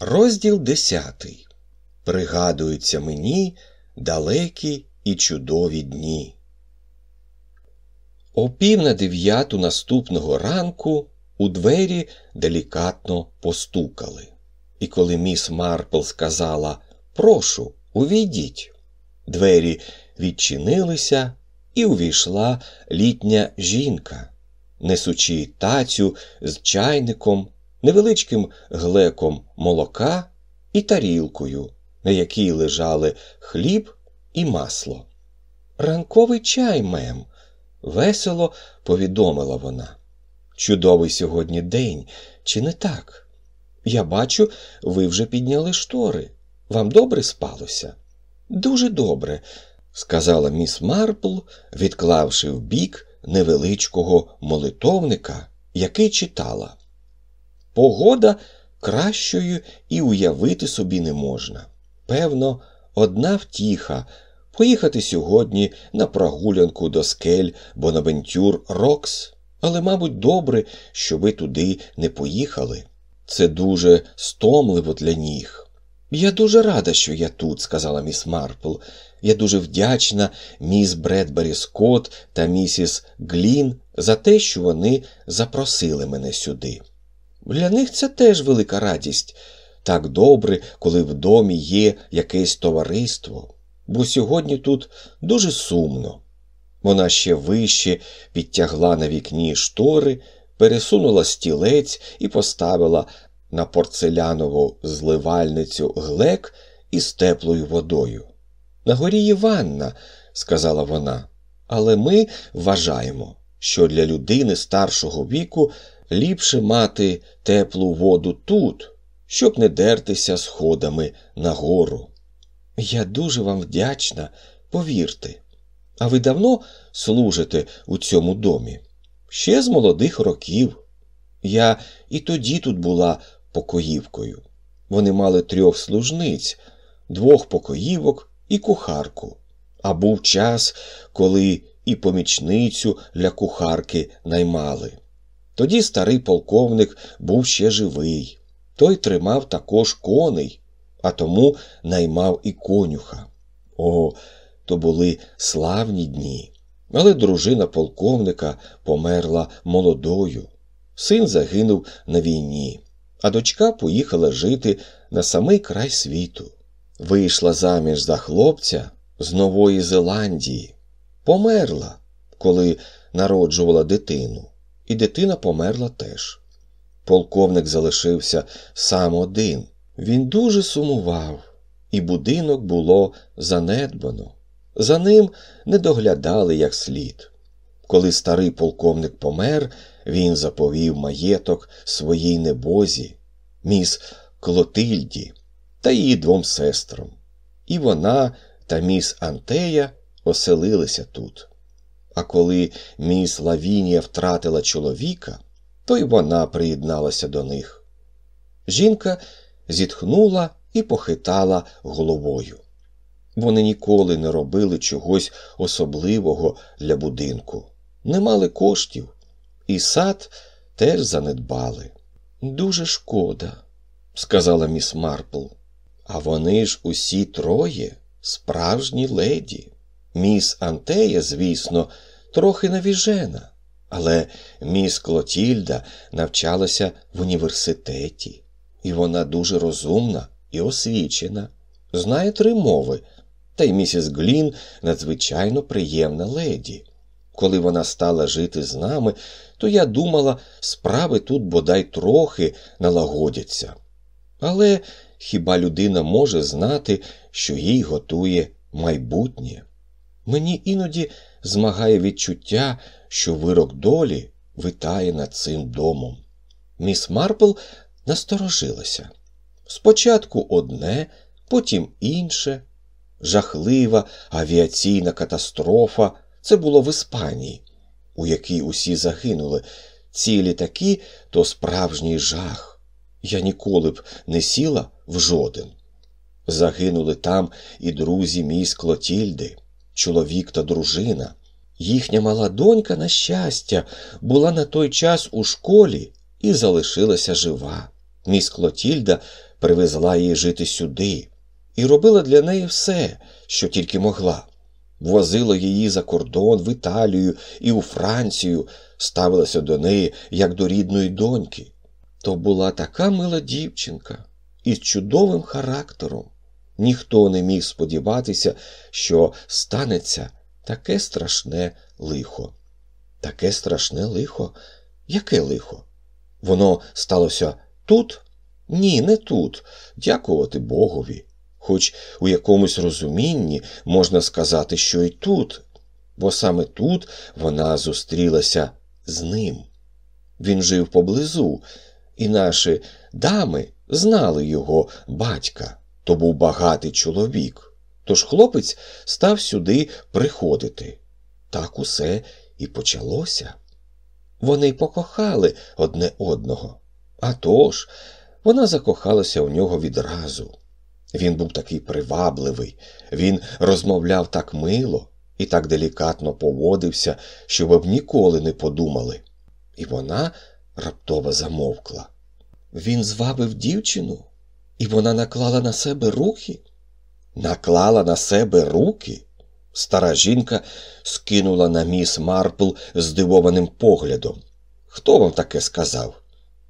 Розділ десятий. Пригадуються мені далекі і чудові дні. О пів на дев'яту наступного ранку у двері делікатно постукали. І коли міс Марпл сказала Прошу, увійдіть, двері відчинилися, і увійшла літня жінка, несучи тацю з чайником, невеличким глеком молока і тарілкою, на якій лежали хліб і масло. Ранковий чай, мем, весело повідомила вона. Чудовий сьогодні день, чи не так? Я бачу, ви вже підняли штори. Вам добре спалося? Дуже добре, сказала міс Марпл, відклавши в бік невеличкого молитовника, який читала. Погода кращою і уявити собі не можна. Певно, одна втіха поїхати сьогодні на прогулянку до скель Бонавентюр Рокс, але, мабуть, добре, що ви туди не поїхали. Це дуже стомливо для ніг. Я дуже рада, що я тут, сказала міс Марпл. Я дуже вдячна міс Бредбері Скотт та місіс Глін за те, що вони запросили мене сюди. Для них це теж велика радість. Так добре, коли в домі є якесь товариство, бо сьогодні тут дуже сумно. Вона ще вище підтягла на вікні штори, пересунула стілець і поставила на порцелянову зливальницю глек із теплою водою. На горі є ванна, сказала вона, але ми вважаємо, що для людини старшого віку ліпше мати теплу воду тут, щоб не дертися сходами нагору. Я дуже вам вдячна, повірте. А ви давно служите у цьому домі? Ще з молодих років. Я і тоді тут була покоївкою. Вони мали трьох служниць, двох покоївок і кухарку. А був час, коли і помічницю для кухарки наймали. Тоді старий полковник був ще живий. Той тримав також коней, а тому наймав і конюха. О, то були славні дні. Але дружина полковника померла молодою. Син загинув на війні а дочка поїхала жити на самий край світу. Вийшла заміж за хлопця з Нової Зеландії, померла, коли народжувала дитину, і дитина померла теж. Полковник залишився сам один. Він дуже сумував, і будинок було занедбано. За ним не доглядали як слід. Коли старий полковник помер, він заповів маєток своїй небозі, міс Клотильді та її двом сестрам. І вона та міс Антея оселилися тут. А коли міс Лавінія втратила чоловіка, то й вона приєдналася до них. Жінка зітхнула і похитала головою. Вони ніколи не робили чогось особливого для будинку, не мали коштів, і сад теж занедбали. Дуже шкода, сказала міс Марпл. А вони ж усі троє справжні леді. Міс Антея, звісно, трохи навіжена, але міс Клотільда навчалася в університеті, і вона дуже розумна і освічена, знає три мови, та й місіс Глін надзвичайно приємна леді. Коли вона стала жити з нами, то я думала, справи тут бодай трохи налагодяться. Але хіба людина може знати, що їй готує майбутнє? Мені іноді змагає відчуття, що вирок долі витає над цим домом. Міс Марпл насторожилася. Спочатку одне, потім інше. Жахлива авіаційна катастрофа це було в Іспанії у якій усі загинули, ці літаки то справжній жах. Я ніколи б не сіла в жоден. Загинули там і друзі мій Клотільди, чоловік та дружина. Їхня мала донька, на щастя, була на той час у школі і залишилася жива. Міс Клотільда привезла її жити сюди і робила для неї все, що тільки могла. Возила її за кордон в Італію і у Францію, ставилася до неї як до рідної доньки. То була така мила дівчинка із чудовим характером. Ніхто не міг сподіватися, що станеться таке страшне лихо. Таке страшне лихо? Яке лихо? Воно сталося тут? Ні, не тут. Дякувати Богові. Хоч у якомусь розумінні можна сказати, що і тут, бо саме тут вона зустрілася з ним. Він жив поблизу, і наші дами знали його батька, то був багатий чоловік. Тож хлопець став сюди приходити. Так усе і почалося. Вони покохали одне одного. А тож, вона закохалася у нього відразу. Він був такий привабливий, він розмовляв так мило і так делікатно поводився, що б ніколи не подумали. І вона раптово замовкла. Він звабив дівчину, і вона наклала на себе руки. Наклала на себе руки. Стара жінка скинула на міс Марпл здивованим поглядом. Хто вам таке сказав?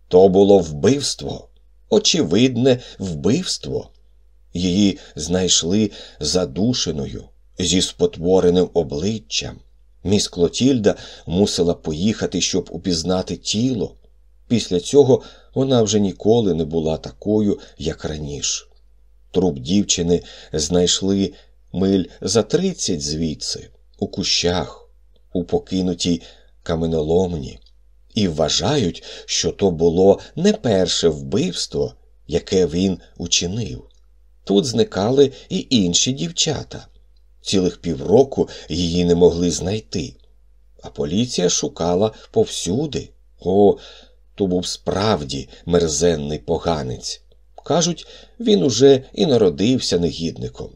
То було вбивство, очевидне вбивство. Її знайшли задушеною, зі спотвореним обличчям. Міс Клотільда мусила поїхати, щоб упізнати тіло. Після цього вона вже ніколи не була такою, як раніше. Труп дівчини знайшли миль за тридцять звідси, у кущах, у покинутій каменоломні, і вважають, що то було не перше вбивство, яке він учинив. Тут зникали і інші дівчата. Цілих півроку її не могли знайти. А поліція шукала повсюди. О, то був справді мерзенний поганець. Кажуть, він уже і народився негідником.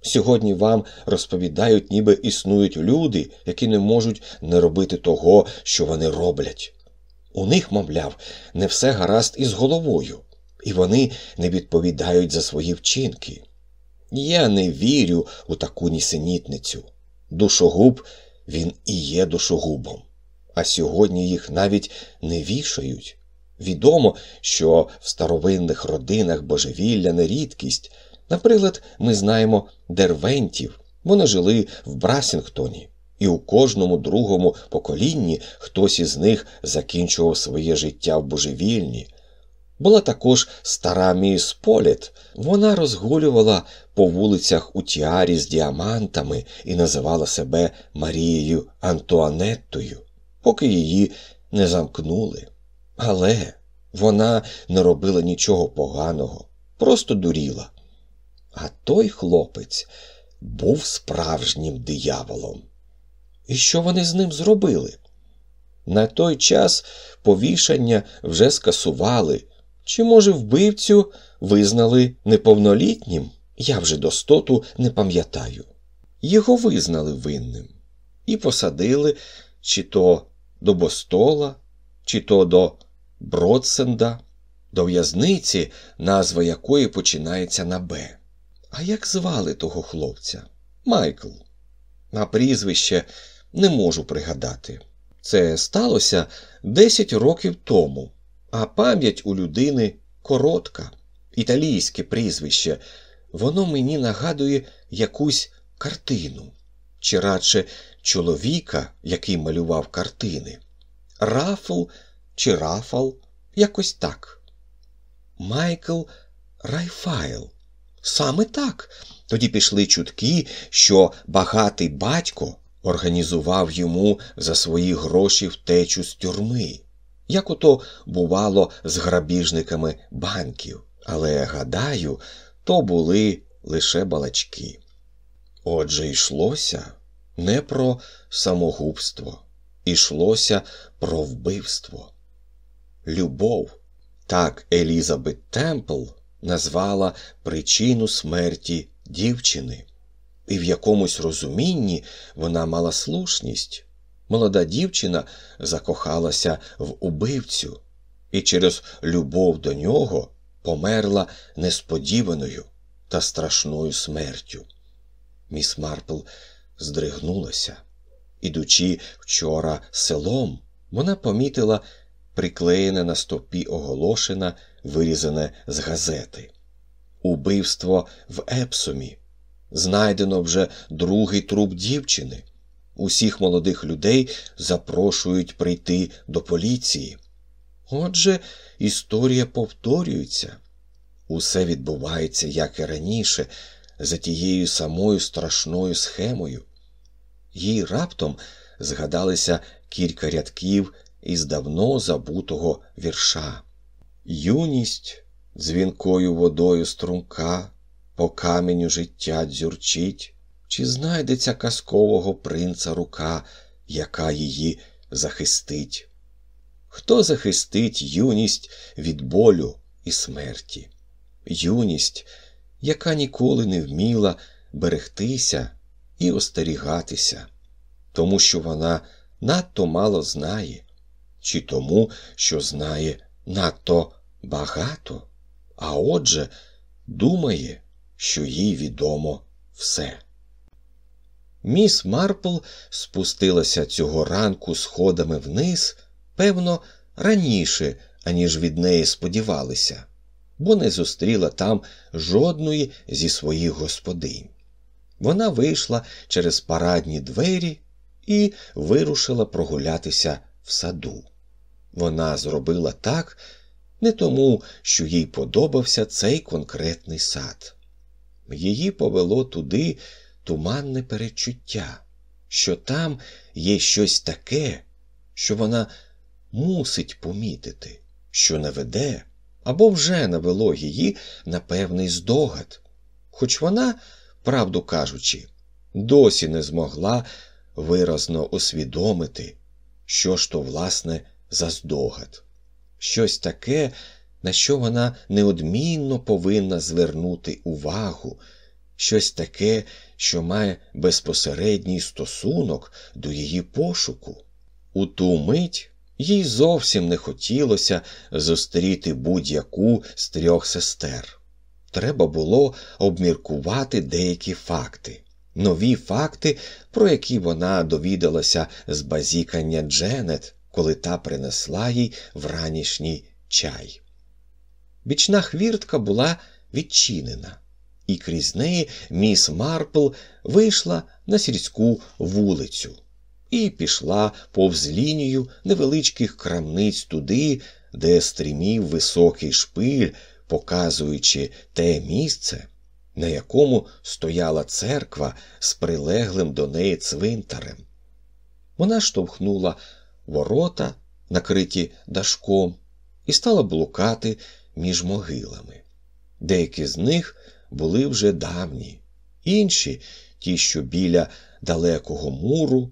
Сьогодні вам розповідають, ніби існують люди, які не можуть не робити того, що вони роблять. У них, мовляв, не все гаразд із головою і вони не відповідають за свої вчинки. Я не вірю у таку нісенітницю. Душогуб він і є душогубом, а сьогодні їх навіть не вішають. Відомо, що в старовинних родинах божевілля не рідкість. Наприклад, ми знаємо дервентів, вони жили в Брасінгтоні, і у кожному другому поколінні хтось із них закінчував своє життя в божевільні, була також стара міс Політ. Вона розгулювала по вулицях у тіарі з діамантами і називала себе Марією Антуанеттою, поки її не замкнули. Але вона не робила нічого поганого, просто дуріла. А той хлопець був справжнім дияволом. І що вони з ним зробили? На той час повішання вже скасували. Чи, може, вбивцю визнали неповнолітнім? Я вже достоту не пам'ятаю. Його визнали винним і посадили чи то до Бостола, чи то до Бродсенда, до в'язниці, назва якої починається на Б. А як звали того хлопця? Майкл. А прізвище не можу пригадати. Це сталося 10 років тому а пам'ять у людини коротка, італійське прізвище, воно мені нагадує якусь картину, чи радше чоловіка, який малював картини. Рафл чи Рафал, якось так. Майкл Райфайл. Саме так. Тоді пішли чутки, що багатий батько організував йому за свої гроші втечу з тюрми як ото бувало з грабіжниками банків, але, гадаю, то були лише балачки. Отже, йшлося не про самогубство, йшлося про вбивство. Любов, так Елізабет Темпл назвала причину смерті дівчини, і в якомусь розумінні вона мала слушність молода дівчина закохалася в убивцю і через любов до нього померла несподіваною та страшною смертю. Міс Марпл здригнулася. Ідучи вчора селом, вона помітила приклеєне на стопі оголошена, вирізане з газети. Убивство в Епсомі. Знайдено вже другий труп дівчини. Усіх молодих людей запрошують прийти до поліції. Отже, історія повторюється. Усе відбувається, як і раніше, за тією самою страшною схемою. Їй раптом згадалися кілька рядків із давно забутого вірша. Юність дзвінкою водою струмка, по каменю життя дзюрчить, чи знайдеться казкового принца рука, яка її захистить? Хто захистить юність від болю і смерті? Юність, яка ніколи не вміла берегтися і остерігатися, тому що вона надто мало знає, чи тому, що знає надто багато, а отже, думає, що їй відомо все. Міс Марпл спустилася цього ранку сходами вниз, певно, раніше, аніж від неї сподівалися, бо не зустріла там жодної зі своїх господинь. Вона вийшла через парадні двері і вирушила прогулятися в саду. Вона зробила так не тому, що їй подобався цей конкретний сад. Її повело туди туманне перечуття, що там є щось таке, що вона мусить помітити, що не веде або вже навело її на певний здогад, хоч вона, правду кажучи, досі не змогла виразно усвідомити, що ж то, власне, за здогад, щось таке, на що вона неодмінно повинна звернути увагу, щось таке, що має безпосередній стосунок до її пошуку. У ту мить їй зовсім не хотілося зустріти будь-яку з трьох сестер. Треба було обміркувати деякі факти, нові факти, про які вона довідалася з базікання Дженет, коли та принесла їй вранішній чай. Бічна хвіртка була відчинена, і крізь неї міс Марпл вийшла на сільську вулицю і пішла повз лінію невеличких крамниць туди, де стрімів високий шпиль, показуючи те місце, на якому стояла церква з прилеглим до неї цвинтарем. Вона штовхнула ворота, накриті дашком, і стала блукати між могилами. Деякі з них були вже давні, інші, ті, що біля далекого муру,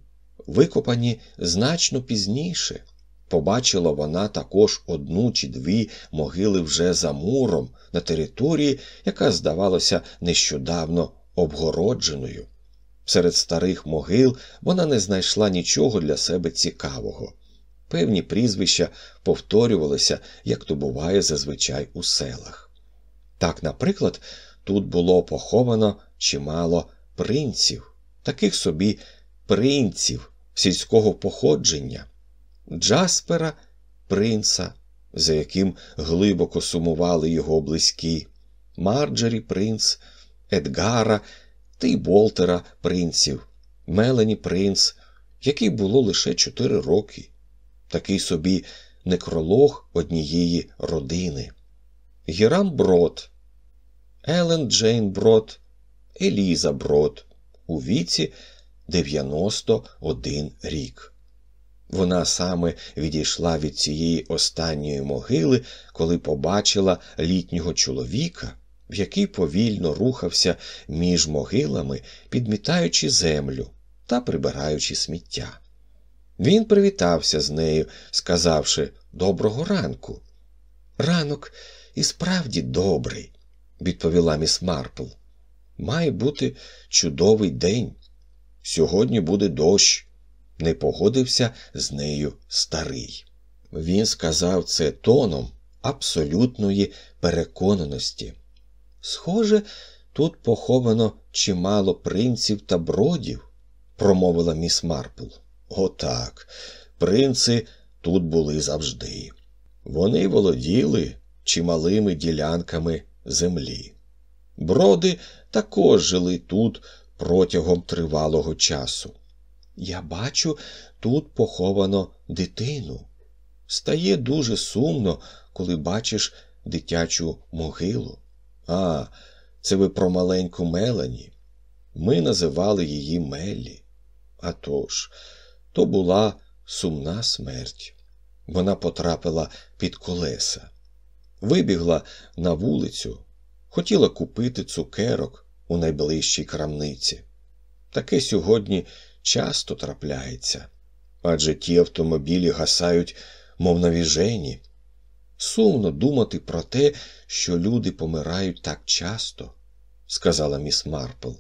викопані значно пізніше. Побачила вона також одну чи дві могили вже за муром на території, яка здавалася нещодавно обгородженою. Серед старих могил вона не знайшла нічого для себе цікавого. Певні прізвища повторювалися, як то буває зазвичай у селах. Так, наприклад, тут було поховано чимало принців, таких собі принців сільського походження, Джаспера, принца, за яким глибоко сумували його близькі, Марджері принц, Едгара та й Болтера принців, Мелені принц, який було лише чотири роки, такий собі некролог однієї родини. Гірам Брод, Елен Джейн Брод, Еліза Брод у віці 91 рік. Вона саме відійшла від цієї останньої могили, коли побачила літнього чоловіка, який повільно рухався між могилами, підмітаючи землю та прибираючи сміття. Він привітався з нею, сказавши доброго ранку. Ранок і справді добрий, відповіла міс Марпл. Має бути чудовий день. Сьогодні буде дощ, не погодився з нею старий. Він сказав це тоном, абсолютної переконаності. Схоже, тут поховано чимало принців та бродів, промовила міс Марпл. Отак, принци тут були завжди. Вони володіли чималими ділянками землі. Броди також жили тут протягом тривалого часу. Я бачу, тут поховано дитину. Стає дуже сумно, коли бачиш дитячу могилу. А, це ви про маленьку Мелані. Ми називали її Меллі. А тож, то була сумна смерть. Вона потрапила під колеса, вибігла на вулицю, хотіла купити цукерок у найближчій крамниці. Таке сьогодні часто трапляється, адже ті автомобілі гасають, мов навіжені. Сумно думати про те, що люди помирають так часто, сказала міс Марпл,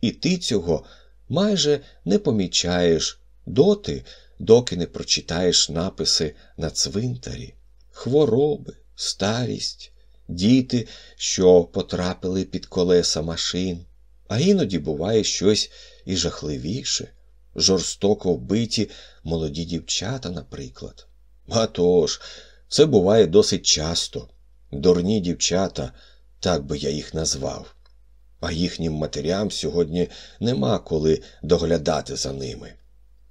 і ти цього майже не помічаєш доти, доки не прочитаєш написи на цвинтарі, хвороби, старість, діти, що потрапили під колеса машин, а іноді буває щось і жахливіше, жорстоко вбиті молоді дівчата, наприклад. А тож, це буває досить часто. Дурні дівчата, так би я їх назвав. А їхнім матерям сьогодні нема коли доглядати за ними.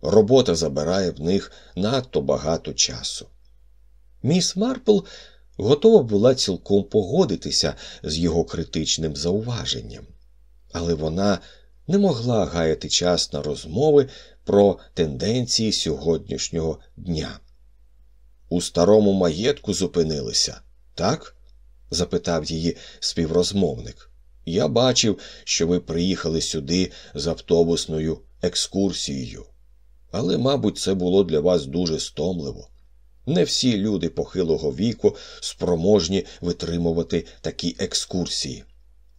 Робота забирає в них надто багато часу. Міс Марпл готова була цілком погодитися з його критичним зауваженням, але вона не могла гаяти час на розмови про тенденції сьогоднішнього дня. У старому маєтку зупинилися, так? запитав її співрозмовник. Я бачив, що ви приїхали сюди з автобусною екскурсією. Але, мабуть, це було для вас дуже стомливо. Не всі люди похилого віку спроможні витримувати такі екскурсії.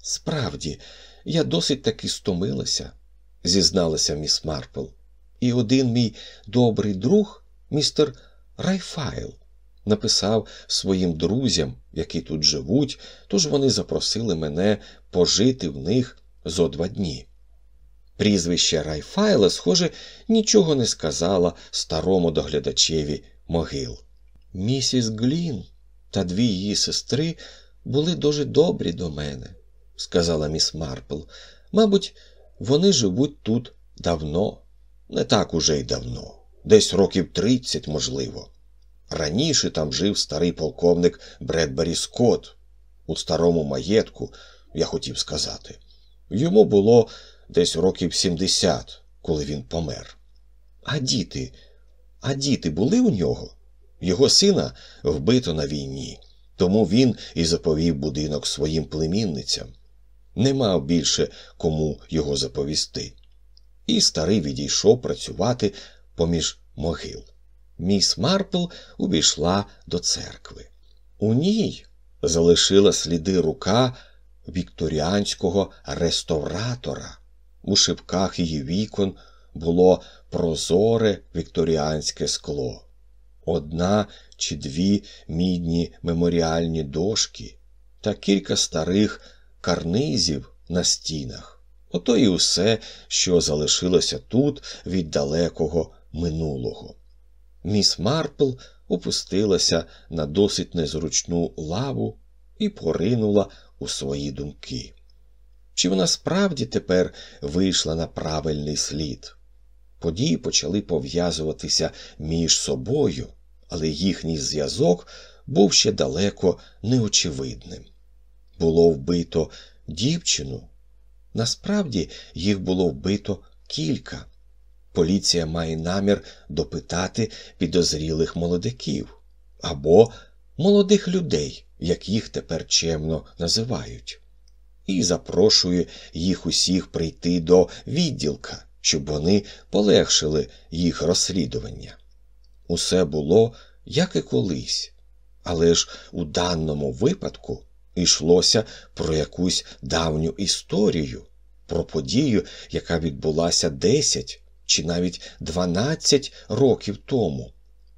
Справді, я досить таки стомилася, зізналася міс Марпл. І один мій добрий друг, містер Райфайл, написав своїм друзям, які тут живуть, тож вони запросили мене пожити в них зо два дні. Прізвище Райфайла, схоже, нічого не сказала старому доглядачеві могил. Місіс Глін та дві її сестри були дуже добрі до мене, сказала міс Марпл. Мабуть, вони живуть тут давно, не так уже й давно, десь років тридцять, можливо. Раніше там жив старий полковник Бредбері Скотт у старому маєтку, я хотів сказати. Йому було десь років сімдесят, коли він помер. А діти, а діти були у нього? Його сина вбито на війні, тому він і заповів будинок своїм племінницям. Не мав більше кому його заповісти. І старий відійшов працювати поміж могил. Міс Марпл увійшла до церкви. У ній залишила сліди рука вікторіанського реставратора. У шибках її вікон було прозоре вікторіанське скло, одна чи дві мідні меморіальні дошки та кілька старих карнизів на стінах. Ото і усе, що залишилося тут від далекого минулого. Міс Марпл опустилася на досить незручну лаву і поринула у свої думки. Чи вона справді тепер вийшла на правильний слід? Події почали пов'язуватися між собою, але їхній зв'язок був ще далеко неочевидним. Було вбито дівчину. Насправді їх було вбито кілька. Поліція має намір допитати підозрілих молодиків або молодих людей, як їх тепер чемно називають і запрошує їх усіх прийти до відділка, щоб вони полегшили їх розслідування. Усе було, як і колись, але ж у даному випадку йшлося про якусь давню історію, про подію, яка відбулася 10 чи навіть 12 років тому,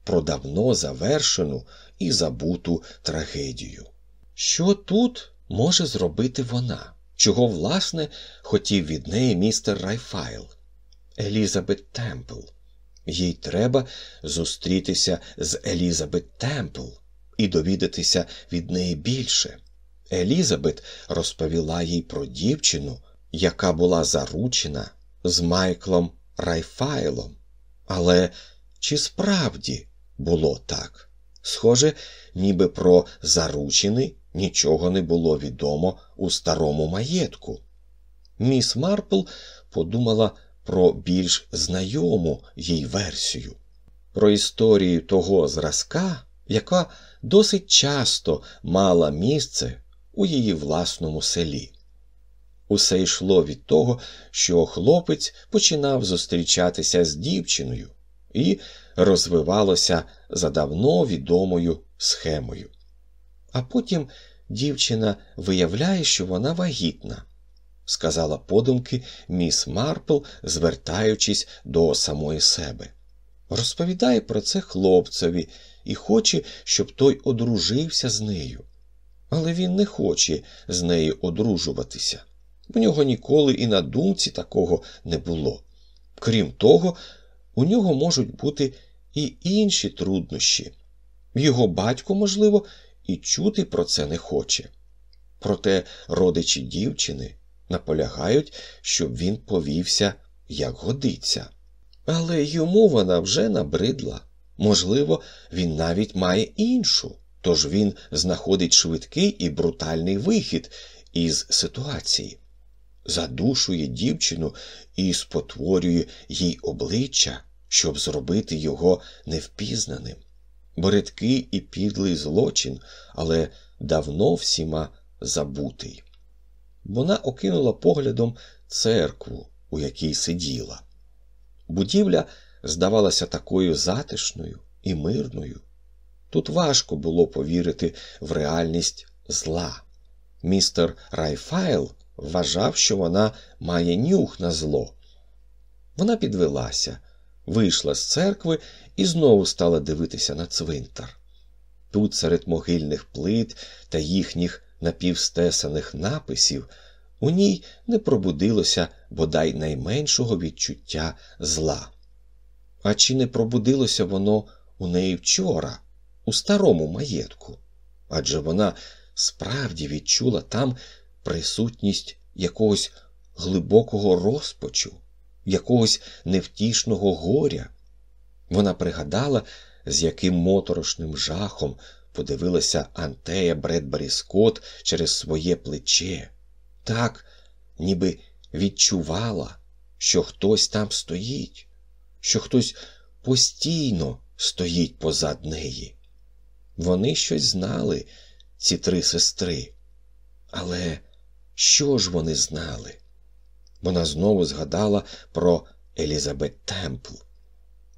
про давно завершену і забуту трагедію. Що тут може зробити вона? Чого, власне, хотів від неї містер Райфайл? Елізабет Темпл. Їй треба зустрітися з Елізабет Темпл і довідатися від неї більше. Елізабет розповіла їй про дівчину, яка була заручена з Майклом Райфайлом. Але чи справді було так? Схоже, ніби про заручини нічого не було відомо у старому маєтку. Міс Марпл подумала про більш знайому їй версію, про історію того зразка, яка досить часто мала місце у її власному селі. Усе йшло від того, що хлопець починав зустрічатися з дівчиною і розвивалося за давно відомою схемою. А потім дівчина виявляє, що вона вагітна, сказала подумки міс Марпл, звертаючись до самої себе. Розповідає про це хлопцеві і хоче, щоб той одружився з нею. Але він не хоче з нею одружуватися. В нього ніколи і на думці такого не було. Крім того, у нього можуть бути і інші труднощі. Його батько, можливо, і чути про це не хоче. Проте родичі дівчини наполягають, щоб він повівся, як годиться. Але йому вона вже набридла. Можливо, він навіть має іншу, тож він знаходить швидкий і брутальний вихід із ситуації, задушує дівчину і спотворює їй обличчя, щоб зробити його невпізнаним. Боридкий і підлий злочин, але давно всіма забутий. Вона окинула поглядом церкву, у якій сиділа. Будівля здавалася такою затишною і мирною. Тут важко було повірити в реальність зла. Містер Райфайл вважав, що вона має нюх на зло. Вона підвелася, вийшла з церкви і знову стала дивитися на цвинтар. Тут, серед могильних плит та їхніх напівстесаних написів, у ній не пробудилося бодай найменшого відчуття зла. А чи не пробудилося воно у неї вчора, у старому маєтку? Адже вона справді відчула там присутність якогось глибокого розпачу, якогось невтішного горя. Вона пригадала, з яким моторошним жахом подивилася Антея Бредбері Скотт через своє плече, так, ніби відчувала, що хтось там стоїть, що хтось постійно стоїть позад неї. Вони щось знали, ці три сестри. Але що ж вони знали? Вона знову згадала про Елізабет Темпл.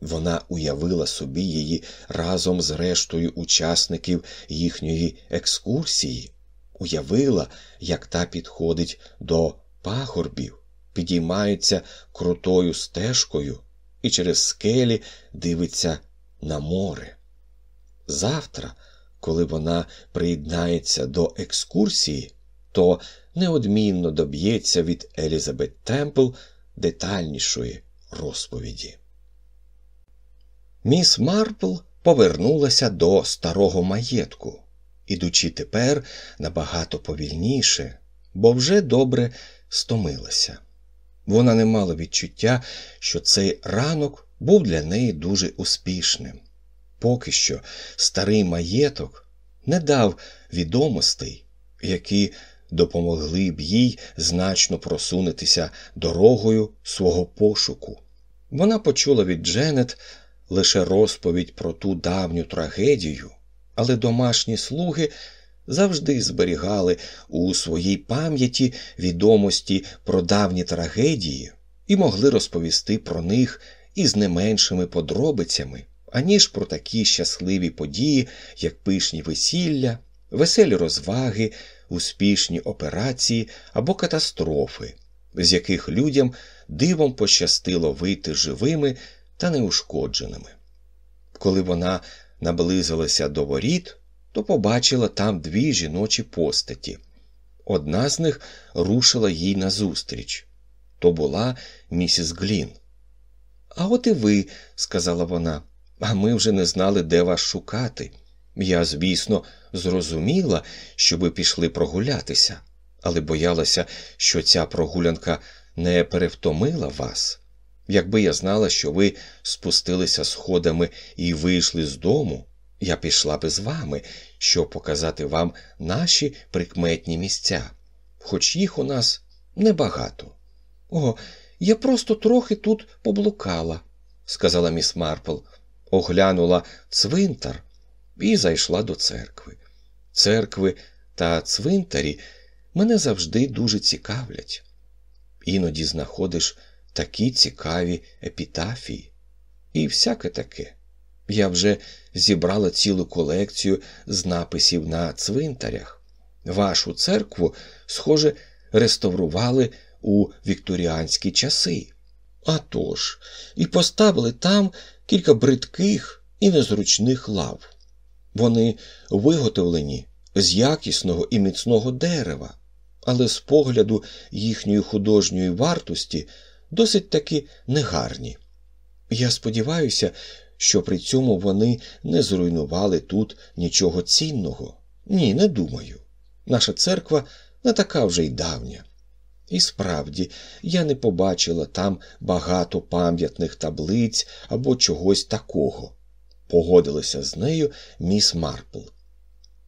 Вона уявила собі її разом з рештою учасників їхньої екскурсії, уявила, як та підходить до пагорбів, підіймається крутою стежкою і через скелі дивиться на море. Завтра, коли вона приєднається до екскурсії, то неодмінно доб'ється від Елізабет Темпл детальнішої розповіді. Міс Марпл повернулася до старого маєтку, ідучи тепер набагато повільніше, бо вже добре стомилася. Вона не мала відчуття, що цей ранок був для неї дуже успішним. Поки що старий маєток не дав відомостей, які допомогли б їй значно просунутися дорогою свого пошуку. Вона почула від Дженет лише розповідь про ту давню трагедію, але домашні слуги завжди зберігали у своїй пам'яті відомості про давні трагедії і могли розповісти про них із не меншими подробицями, аніж про такі щасливі події, як пишні весілля, веселі розваги, успішні операції або катастрофи, з яких людям дивом пощастило вийти живими та неушкодженими. Коли вона наблизилася до воріт, то побачила там дві жіночі постаті. Одна з них рушила їй назустріч. То була місіс Глін. А от і ви, сказала вона, а ми вже не знали, де вас шукати. Я, звісно, зрозуміла, що ви пішли прогулятися, але боялася, що ця прогулянка не перевтомила вас. Якби я знала, що ви спустилися сходами і вийшли з дому, я пішла би з вами, щоб показати вам наші прикметні місця, хоч їх у нас небагато. О, я просто трохи тут поблукала, сказала міс Марпл, оглянула цвинтар і зайшла до церкви. Церкви та цвинтарі мене завжди дуже цікавлять. Іноді знаходиш такі цікаві епітафії. І всяке таке. Я вже зібрала цілу колекцію з написів на цвинтарях. Вашу церкву, схоже, реставрували у вікторіанські часи. А тож, і поставили там кілька бридких і незручних лав. Вони виготовлені з якісного і міцного дерева, але з погляду їхньої художньої вартості досить таки негарні. Я сподіваюся, що при цьому вони не зруйнували тут нічого цінного. Ні, не думаю. Наша церква не така вже й давня. І справді, я не побачила там багато пам'ятних таблиць або чогось такого. Погодилася з нею міс Марпл.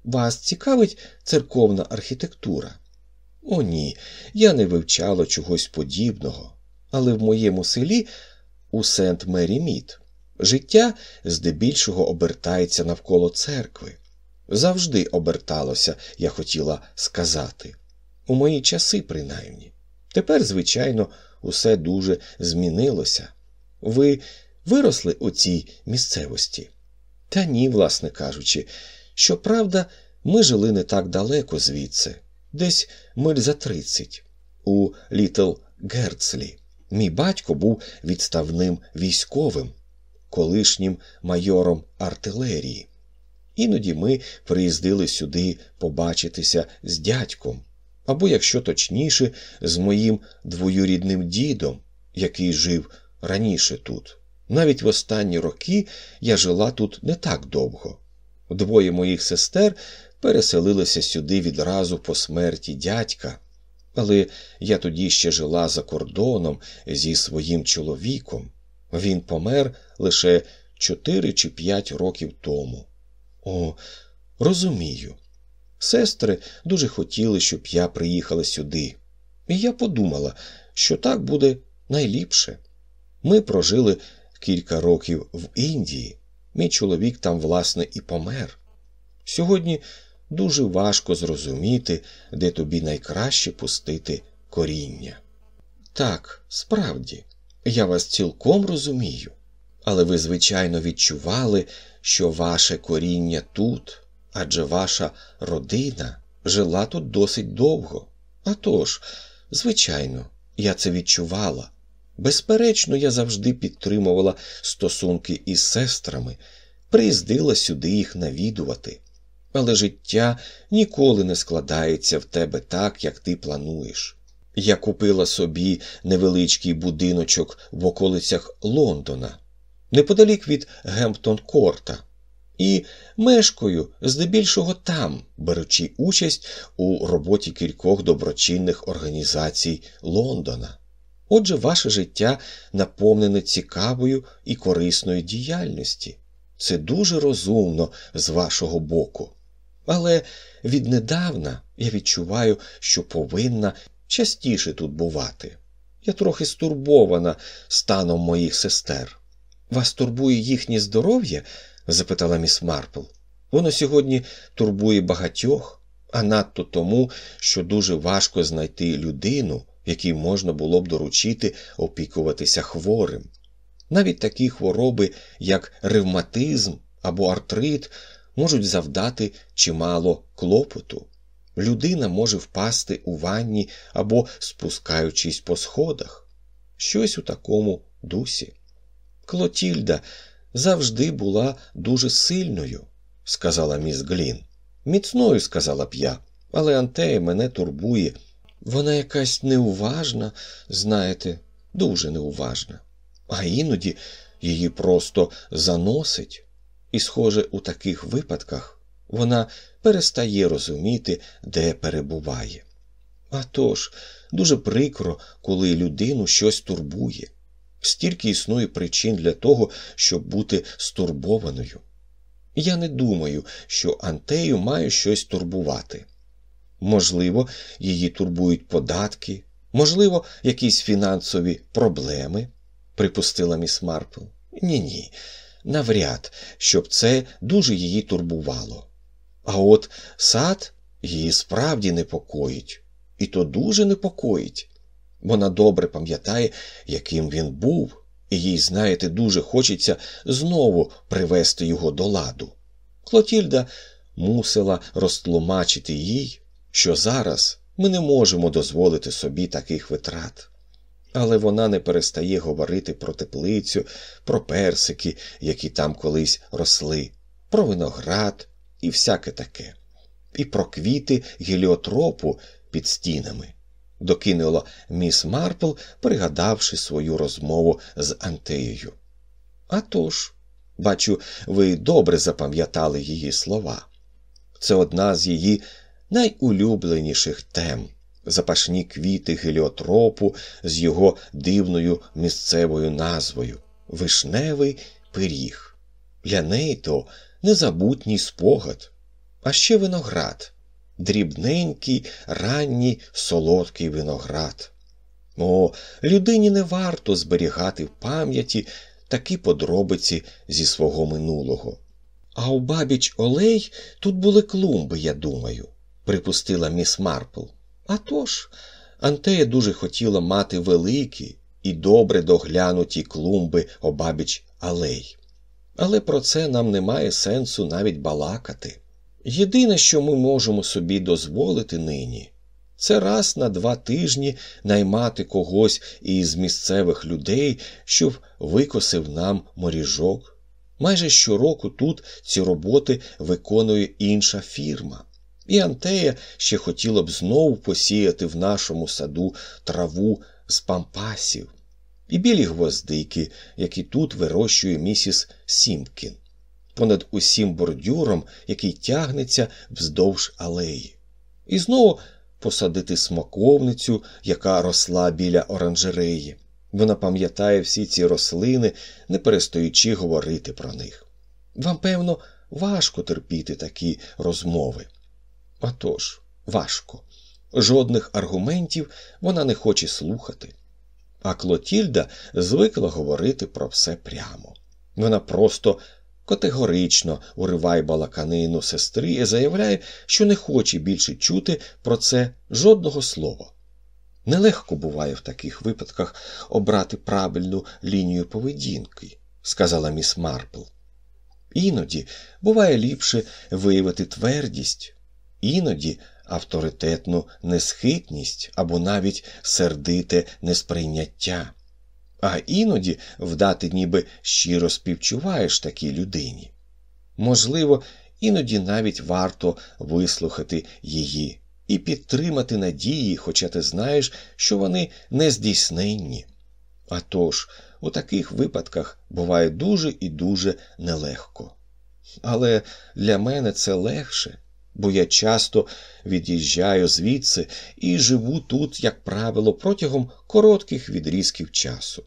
Вас цікавить церковна архітектура? О, ні, я не вивчала чогось подібного, але в моєму селі у Сент Мері Мід життя здебільшого обертається навколо церкви. Завжди оберталося, я хотіла сказати. У мої часи, принаймні. Тепер, звичайно, усе дуже змінилося. Ви виросли у цій місцевості? Та ні, власне кажучи. Щоправда, ми жили не так далеко звідси, десь миль за тридцять, у Літл Герцлі. Мій батько був відставним військовим, колишнім майором артилерії. Іноді ми приїздили сюди побачитися з дядьком, або, якщо точніше, з моїм двоюрідним дідом, який жив раніше тут. Навіть в останні роки я жила тут не так довго. Двоє моїх сестер переселилися сюди відразу по смерті дядька, але я тоді ще жила за кордоном зі своїм чоловіком. Він помер лише чотири чи п'ять років тому. О, розумію. Сестри дуже хотіли, щоб я приїхала сюди, і я подумала, що так буде найліпше. Ми прожили кілька років в Індії, мій чоловік там, власне, і помер. Сьогодні дуже важко зрозуміти, де тобі найкраще пустити коріння. Так, справді, я вас цілком розумію, але ви, звичайно, відчували, що ваше коріння тут, адже ваша родина жила тут досить довго. А тож, звичайно, я це відчувала. Безперечно, я завжди підтримувала стосунки із сестрами, приїздила сюди їх навідувати. Але життя ніколи не складається в тебе так, як ти плануєш. Я купила собі невеличкий будиночок в околицях Лондона, неподалік від Гемптон Корта, і мешкаю здебільшого там, беручи участь у роботі кількох доброчинних організацій Лондона. Отже, ваше життя наповнене цікавою і корисною діяльності. Це дуже розумно з вашого боку. Але віднедавна я відчуваю, що повинна частіше тут бувати. Я трохи стурбована станом моїх сестер. Вас турбує їхнє здоров'я? запитала міс Марпл. Воно сьогодні турбує багатьох, а надто тому, що дуже важко знайти людину, якій можна було б доручити опікуватися хворим. Навіть такі хвороби, як ревматизм або артрит, можуть завдати чимало клопоту. Людина може впасти у ванні або спускаючись по сходах. Щось у такому дусі. Клотільда, завжди була дуже сильною, сказала міс Глін. Міцною, сказала б я, але Антея мене турбує. Вона якась неуважна, знаєте, дуже неуважна. А іноді її просто заносить. І, схоже, у таких випадках вона перестає розуміти, де перебуває. А тож, дуже прикро, коли людину щось турбує. Стільки існує причин для того, щоб бути стурбованою. Я не думаю, що Антею має щось турбувати. Можливо, її турбують податки, можливо, якісь фінансові проблеми, припустила міс Марпл. Ні, ні, навряд, щоб це дуже її турбувало. А от сад її справді непокоїть, і то дуже непокоїть. Вона добре пам'ятає, яким він був, і їй, знаєте, дуже хочеться знову привести його до ладу. Клотільда мусила розтлумачити їй, що зараз ми не можемо дозволити собі таких витрат. Але вона не перестає говорити про теплицю, про персики, які там колись росли, про виноград і всяке таке, і про квіти геліотропу під стінами, докинула міс Марпл, пригадавши свою розмову з Антеєю. «А тож, бачу, ви добре запам'ятали її слова. Це одна з її найулюбленіших тем запашні квіти геліотропу з його дивною місцевою назвою Вишневий пиріг. Для неї то незабутній спогад, а ще виноград, дрібненький, ранній солодкий виноград. О, людині не варто зберігати в пам'яті такі подробиці зі свого минулого. А у бабіч Олей тут були клумби, я думаю, припустила міс Марпл. А тож, Антея дуже хотіла мати великі і добре доглянуті клумби обабіч алей. Але про це нам немає сенсу навіть балакати. Єдине, що ми можемо собі дозволити нині, це раз на два тижні наймати когось із місцевих людей, щоб викосив нам моріжок. Майже щороку тут ці роботи виконує інша фірма. І Антея ще хотіла б знову посіяти в нашому саду траву з пампасів і білі гвоздики, які тут вирощує місіс Сімкін, понад усім бордюром, який тягнеться вздовж алеї, і знову посадити смаковницю, яка росла біля оранжереї. Вона пам'ятає всі ці рослини, не перестаючи говорити про них. Вам, певно, важко терпіти такі розмови. А тож, важко. Жодних аргументів вона не хоче слухати. А Клотільда звикла говорити про все прямо. Вона просто категорично уриває балаканину сестри і заявляє, що не хоче більше чути про це жодного слова. Нелегко буває в таких випадках обрати правильну лінію поведінки, сказала міс Марпл. Іноді буває ліпше виявити твердість, іноді авторитетну несхитність або навіть сердите несприйняття, а іноді вдати, ніби щиро співчуваєш такій людині. Можливо, іноді навіть варто вислухати її і підтримати надії, хоча ти знаєш, що вони нездійсненні. А тож, у таких випадках буває дуже і дуже нелегко. Але для мене це легше, бо я часто від'їжджаю звідси і живу тут, як правило, протягом коротких відрізків часу.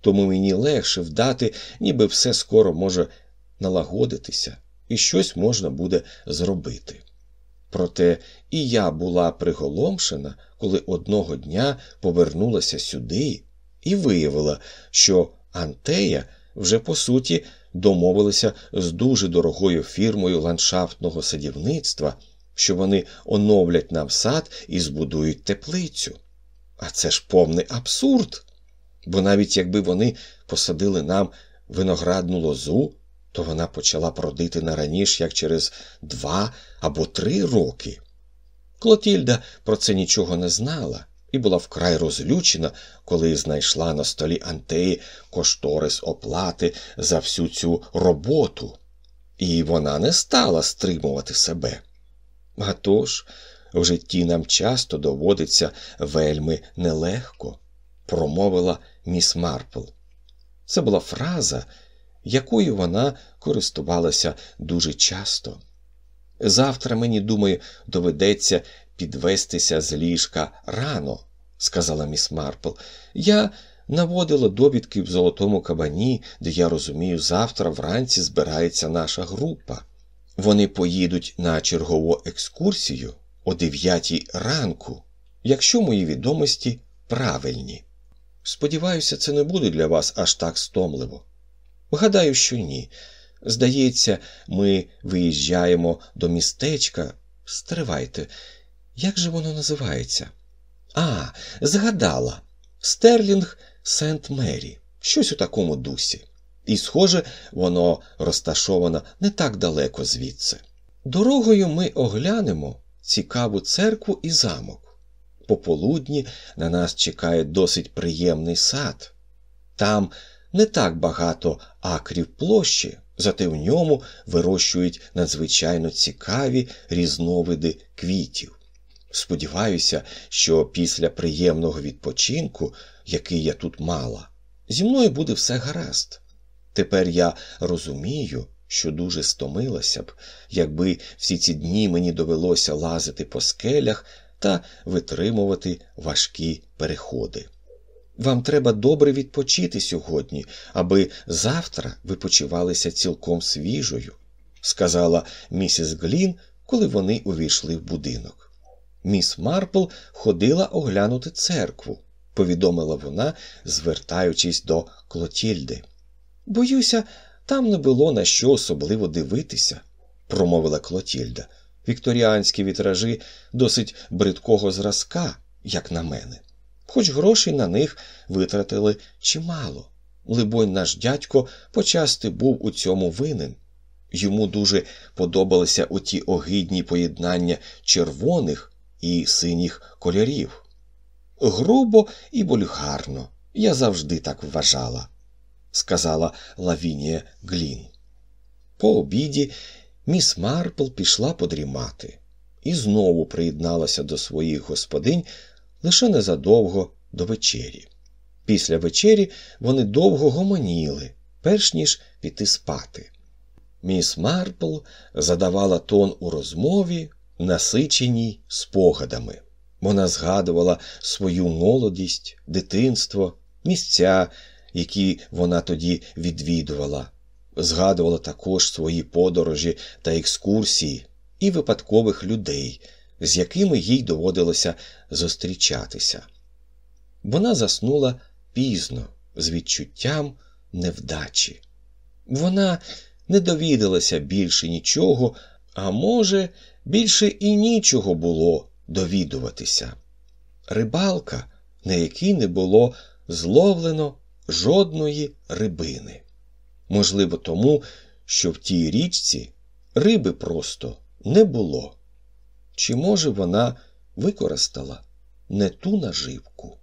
Тому мені легше вдати, ніби все скоро може налагодитися, і щось можна буде зробити. Проте і я була приголомшена, коли одного дня повернулася сюди і виявила, що Антея вже по суті домовилися з дуже дорогою фірмою ландшафтного садівництва, що вони оновлять нам сад і збудують теплицю. А це ж повний абсурд. Бо навіть якби вони посадили нам виноградну лозу, то вона почала продити на раніше, як через два або три роки. Клотільда про це нічого не знала і була вкрай розлючена, коли знайшла на столі Антеї кошторис оплати за всю цю роботу, і вона не стала стримувати себе. А тож, в житті нам часто доводиться вельми нелегко, промовила міс Марпл. Це була фраза, якою вона користувалася дуже часто. Завтра мені, думаю, доведеться підвестися з ліжка рано, сказала міс Марпл. Я наводила довідки в золотому кабані, де я розумію, завтра вранці збирається наша група. Вони поїдуть на чергову екскурсію о дев'ятій ранку, якщо мої відомості правильні. Сподіваюся, це не буде для вас аж так стомливо. Гадаю, що ні. Здається, ми виїжджаємо до містечка. Стривайте, як же воно називається? А, згадала Стерлінг Сент Мері, щось у такому дусі. І, схоже, воно розташовано не так далеко звідси. Дорогою ми оглянемо цікаву церкву і замок. Пополудні на нас чекає досить приємний сад. Там не так багато акрів площі, зате в ньому вирощують надзвичайно цікаві різновиди квітів. Сподіваюся, що після приємного відпочинку, який я тут мала, зі мною буде все гаразд. Тепер я розумію, що дуже стомилася б, якби всі ці дні мені довелося лазити по скелях та витримувати важкі переходи. Вам треба добре відпочити сьогодні, аби завтра ви почувалися цілком свіжою, сказала місіс Глін, коли вони увійшли в будинок. Міс Марпл ходила оглянути церкву, повідомила вона, звертаючись до Клотільди. Боюся, там не було на що особливо дивитися, промовила Клотільда. Вікторіанські вітражі досить бридкого зразка, як на мене хоч грошей на них витратили чимало. Либонь, наш дядько почасти був у цьому винен. Йому дуже подобалися оті огидні поєднання червоних і синіх кольорів. Грубо і вульгарно, я завжди так вважала, сказала Лавінія Глін. По обіді міс Марпл пішла подрімати і знову приєдналася до своїх господинь лише незадовго до вечері. Після вечері вони довго гомоніли, перш ніж піти спати. Міс Марпл задавала тон у розмові, насиченій спогадами. Вона згадувала свою молодість, дитинство, місця, які вона тоді відвідувала, згадувала також свої подорожі та екскурсії і випадкових людей, з якими їй доводилося зустрічатися. Вона заснула пізно, з відчуттям невдачі. Вона не довідалася більше нічого, а може, більше і нічого було довідуватися. Рибалка, на якій не було зловлено жодної рибини. Можливо, тому, що в тій річці риби просто не було. Чи, може, вона використала не ту наживку?